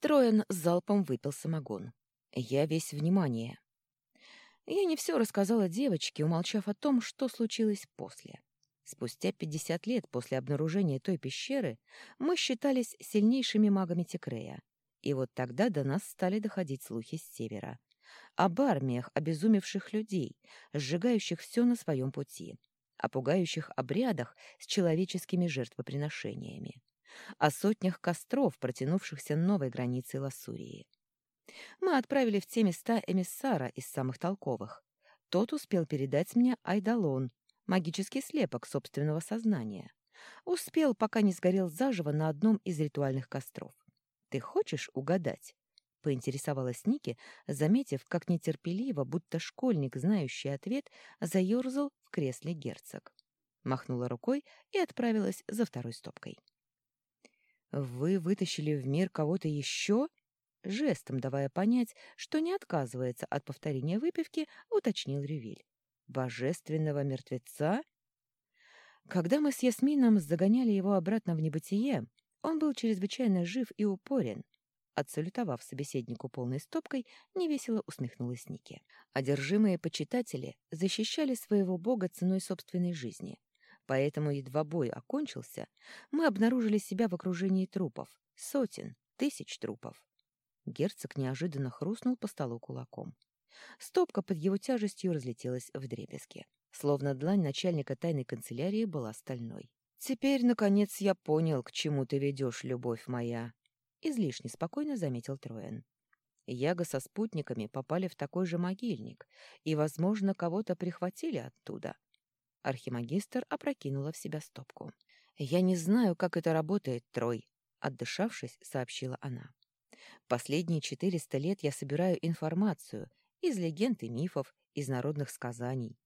Троян залпом выпил самогон. Я весь внимание. Я не все рассказала девочке, умолчав о том, что случилось после. Спустя пятьдесят лет после обнаружения той пещеры мы считались сильнейшими магами Текрея. И вот тогда до нас стали доходить слухи с севера. Об армиях обезумевших людей, сжигающих все на своем пути. О пугающих обрядах с человеческими жертвоприношениями о сотнях костров, протянувшихся новой границей Лассурии. Мы отправили в те места эмиссара из самых толковых. Тот успел передать мне Айдалон, магический слепок собственного сознания. Успел, пока не сгорел заживо на одном из ритуальных костров. «Ты хочешь угадать?» — поинтересовалась Ники, заметив, как нетерпеливо, будто школьник, знающий ответ, заерзал в кресле герцог. Махнула рукой и отправилась за второй стопкой. «Вы вытащили в мир кого-то еще?» Жестом давая понять, что не отказывается от повторения выпивки, уточнил Рювиль. «Божественного мертвеца?» Когда мы с Ясмином загоняли его обратно в небытие, он был чрезвычайно жив и упорен. Отсалютовав собеседнику полной стопкой, невесело усмехнулась Ники. Одержимые почитатели защищали своего бога ценой собственной жизни. Поэтому едва бой окончился, мы обнаружили себя в окружении трупов. Сотен, тысяч трупов. Герцог неожиданно хрустнул по столу кулаком. Стопка под его тяжестью разлетелась в дребезги. Словно длань начальника тайной канцелярии была стальной. «Теперь, наконец, я понял, к чему ты ведешь, любовь моя», — излишне спокойно заметил Троен. Яга со спутниками попали в такой же могильник, и, возможно, кого-то прихватили оттуда. Архимагистр опрокинула в себя стопку. «Я не знаю, как это работает, Трой», — отдышавшись, сообщила она. «Последние четыреста лет я собираю информацию из легенд и мифов, из народных сказаний.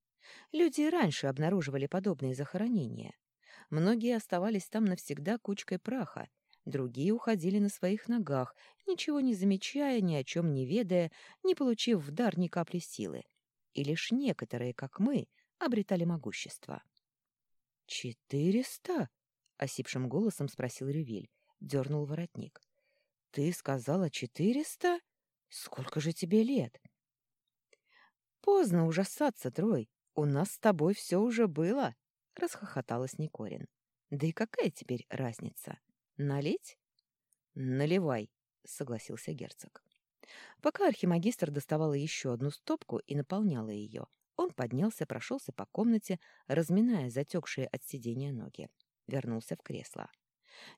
Люди раньше обнаруживали подобные захоронения. Многие оставались там навсегда кучкой праха, другие уходили на своих ногах, ничего не замечая, ни о чем не ведая, не получив в дар ни капли силы. И лишь некоторые, как мы, — обретали могущество. «Четыреста?» — осипшим голосом спросил Рювиль, дернул воротник. «Ты сказала четыреста? Сколько же тебе лет?» «Поздно ужасаться, Трой. У нас с тобой все уже было», — расхохоталась Никорин. «Да и какая теперь разница? Налить?» «Наливай», — согласился герцог. Пока архимагистр доставала еще одну стопку и наполняла ее, он поднялся, прошелся по комнате, разминая затекшие от сидения ноги. Вернулся в кресло.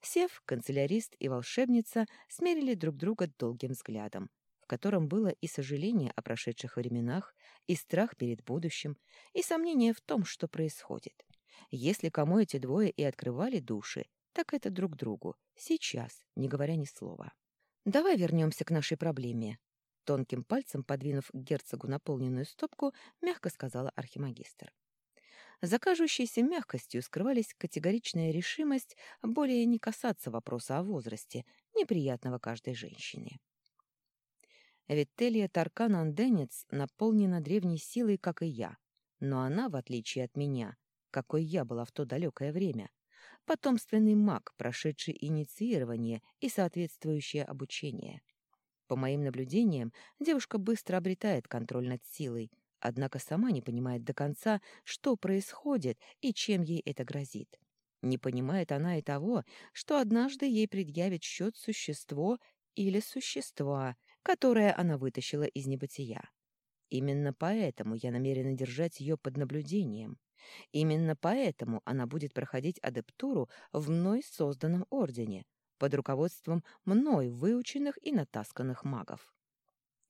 Сев, канцелярист и волшебница смерили друг друга долгим взглядом, в котором было и сожаление о прошедших временах, и страх перед будущим, и сомнение в том, что происходит. Если кому эти двое и открывали души, так это друг другу, сейчас, не говоря ни слова. «Давай вернемся к нашей проблеме», Тонким пальцем, подвинув герцогу наполненную стопку, мягко сказала архимагистр. За кажущейся мягкостью скрывались категоричная решимость более не касаться вопроса о возрасте, неприятного каждой женщине. Виттелия Таркан-Анденец наполнена древней силой, как и я, но она, в отличие от меня, какой я была в то далекое время, потомственный маг, прошедший инициирование и соответствующее обучение — по моим наблюдениям, девушка быстро обретает контроль над силой, однако сама не понимает до конца, что происходит и чем ей это грозит. Не понимает она и того, что однажды ей предъявит счет существо или существа, которое она вытащила из небытия. Именно поэтому я намерена держать ее под наблюдением. Именно поэтому она будет проходить адептуру в мной созданном ордене, под руководством мной выученных и натасканных магов.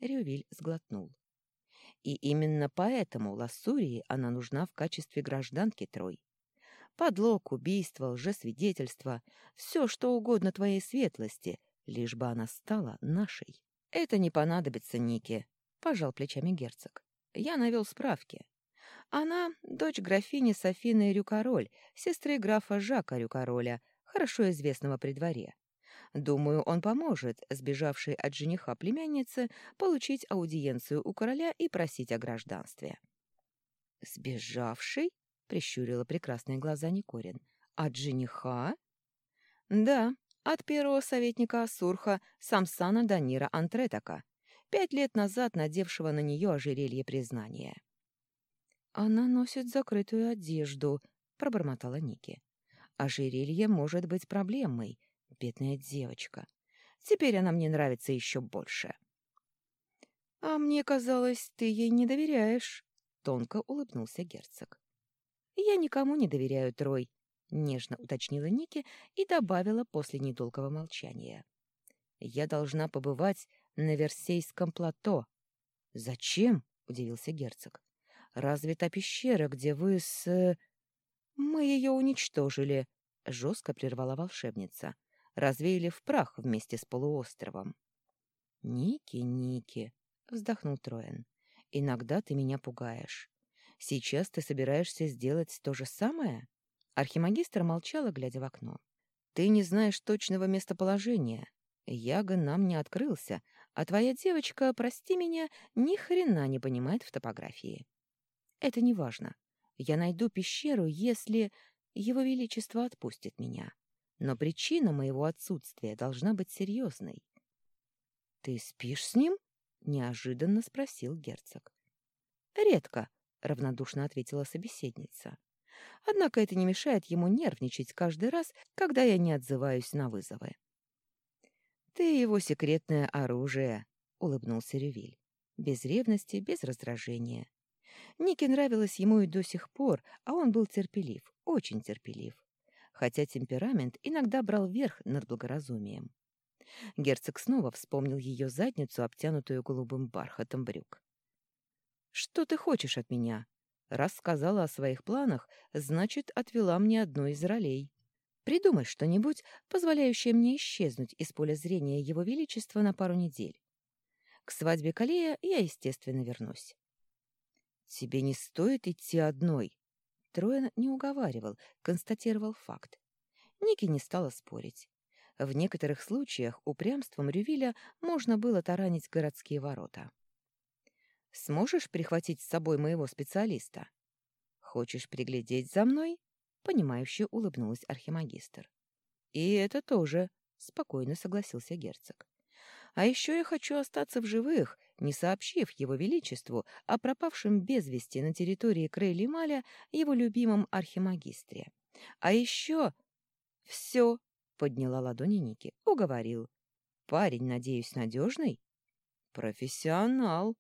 Рювиль сглотнул. И именно поэтому Лассурии она нужна в качестве гражданки Трой. Подлог, убийство, лжесвидетельство — все, что угодно твоей светлости, лишь бы она стала нашей. Это не понадобится Нике, — пожал плечами герцог. Я навел справки. Она — дочь графини Софины Рюкароль, сестры графа Жака Рюкароля, хорошо известного при дворе. Думаю, он поможет сбежавшей от жениха племяннице получить аудиенцию у короля и просить о гражданстве. «Сбежавший?» — прищурила прекрасные глаза Никорин. «От жениха?» «Да, От первого советника Асурха Самсана Данира Антретака, пять лет назад надевшего на нее ожерелье признания. «Она носит закрытую одежду», — пробормотала Ники. «Ожерелье может быть проблемой, бедная девочка. Теперь она мне нравится еще больше». «А мне казалось, ты ей не доверяешь», — тонко улыбнулся герцог. «Я никому не доверяю, Трой», — нежно уточнила Ники и добавила после недолгого молчания. «Я должна побывать на Версейском плато». «Зачем?» — удивился герцог. «Разве та пещера, где вы с...» «Мы ее уничтожили», — жестко прервала волшебница. «Развеяли в прах вместе с полуостровом». «Ники, Ники», — вздохнул Троен, — «иногда ты меня пугаешь. Сейчас ты собираешься сделать то же самое?» Архимагистр молчала, глядя в окно. «Ты не знаешь точного местоположения. Яга нам не открылся, а твоя девочка, прости меня, ни хрена не понимает в топографии. Это не важно. Я найду пещеру, если его величество отпустит меня. Но причина моего отсутствия должна быть серьезной. — Ты спишь с ним? — неожиданно спросил герцог. — Редко, — равнодушно ответила собеседница. Однако это не мешает ему нервничать каждый раз, когда я не отзываюсь на вызовы. «Ты его секретное оружие», — улыбнулся Ревиль. Без ревности, без раздражения. Нике нравилось ему и до сих пор, а он был терпелив, очень терпелив. Хотя темперамент иногда брал верх над благоразумием. Герцог снова вспомнил ее задницу, обтянутую голубым бархатом брюк. «Что ты хочешь от меня? Раз сказала о своих планах, значит, отвела мне одну из ролей. Придумай что-нибудь, позволяющее мне исчезнуть из поля зрения Его Величества на пару недель. К свадьбе Калея я, естественно, вернусь. «Тебе не стоит идти одной». Троен не уговаривал, констатировал факт. Ники не стала спорить. В некоторых случаях упрямством Рювиля можно было таранить городские ворота. «Сможешь прихватить с собой моего специалиста?» «Хочешь приглядеть за мной?» — понимающе улыбнулась архимагистр. «И это тоже», — спокойно согласился герцог. «А еще я хочу остаться в живых не сообщив его величеству о пропавшем без вести на территории Крейли-Маля его любимом архимагистре. А еще... «Все», — подняла ладони Ники, — уговорил. «Парень, надеюсь, надежный?» «Профессионал»,